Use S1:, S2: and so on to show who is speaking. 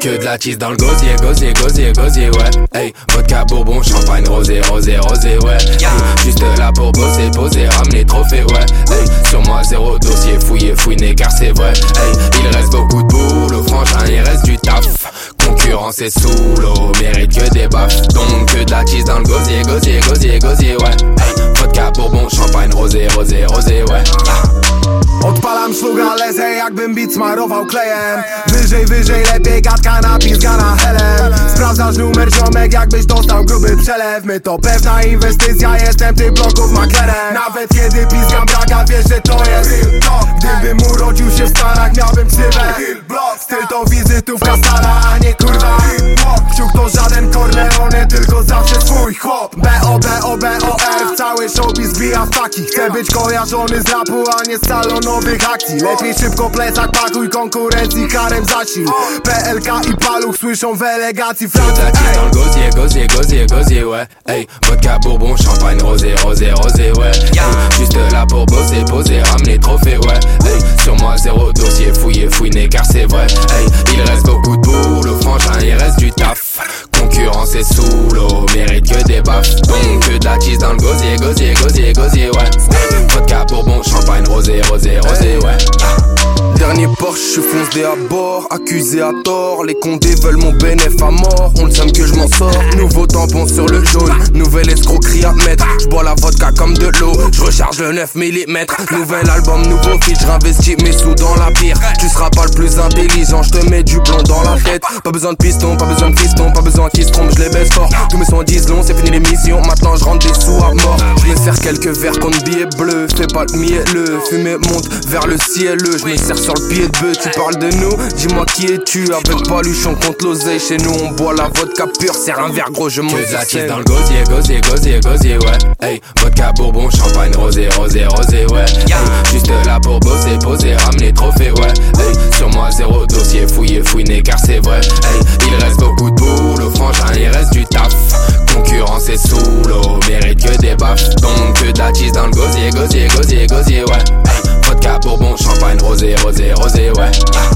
S1: Que de la cheese dans le gosier, gosier, gosier, gosier, ouais. Hey, vodka, bourbon, champagne, rosé, rosé, rosé, ouais. juste là pour bosser, poser, ramener trophée, ouais. Hey, sur moi, zéro dossier, fouillé, fouiné, car c'est vrai. Hey, il reste beaucoup de boulot, franchement, il reste du taf. Concurrence est sous l'eau, mérite que des baffes. Donc que de la cheese dans le gosier, gosier, gosier, gosier, ouais. Hey, vodka, bourbon, champagne, rosé, rosé, rosé, ouais.
S2: Odpalam szluga, lecę jakbym bit smarował klejem. Wyżej, wyżej, lepiej gadka napiska na helem. Sprawdzasz numer ziomek, jakbyś dostał gruby przelew. My to pewna inwestycja, jestem ty bloków maklerem. Nawet kiedy piskam braga, wiesz, że to jest Gdybym urodził się w Stanach, miałbym ksywę. Styl to wizytówka stara, a nie kurwa. Kciuk to żaden Corleone, tylko zawsze swój chłop. B-O-B-O-B-O-R, cały showbiz zbija faki Chcę być kojarzony z rapu, a nie z salonowych akcji Lepiej szybko plecak pakuj, konkurencji harem zasil PLK i paluch słyszą w elegacji
S1: le gosier, gosier, gosier, gosier, ouais. Hey, vodka, bourbon, champagne, rosé, rosé, rosé, ouais. Hey, juste là pour bosser, poser, ramener trophée, ouais. Hey, sur moi, zéro dossier, fouillé, fouiné, car c'est vrai. Hey, Concurrence est sous l'eau, mérite que des baffes. Donc que de la cheese dans le gosier, gosier, gosier, gosier, ouais. Vodka, bourbon, champagne, rosé, rosé, rosé, ouais.
S2: Dernier Porsche, je fonce des à bord, accusé à tort. Les condés veulent mon bénéf à mort, on le sait que je m'en sors. Nouveau tampon sur le jaune, nouvelle escroquerie à mettre. Je bois la vodka comme de l'eau, je recharge le 9 mm. Nouvel album, nouveau feat, j'investis mes sous dans la pire. Tu seras pas le plus intelligent, je te mets du blond dans la tête. Pas besoin de piston, pas besoin de piston, pas besoin qu'ils se trompent, je les baisse fort. Tous mes sons disent long, c'est fini l'émission, maintenant je rentre des sous à mort. Je me sers quelques verres contre billets bleus, fais pas le mielleux. Fumée monte vers le ciel, je me sers sur le pied de bœuf, tu parles de nous, dis-moi qui es-tu Avec paluchon contre l'oseille, chez nous on boit la vodka pure, c'est un verre gros, je monte
S1: Que de dans le gosier, gosier, gosier, gosier, ouais Hey, vodka, bourbon, champagne, rosé, rosé, rosé, ouais hey, Juste il reste beaucoup de boulot, franchement, il reste du taf. Concurrence sous l'eau, mérite que des baffes. Donc que dans le gosier, gosier, gosier, gosier, ouais. Hey, vodka, bourbon, champagne, rosé, rosé, rosé, ouais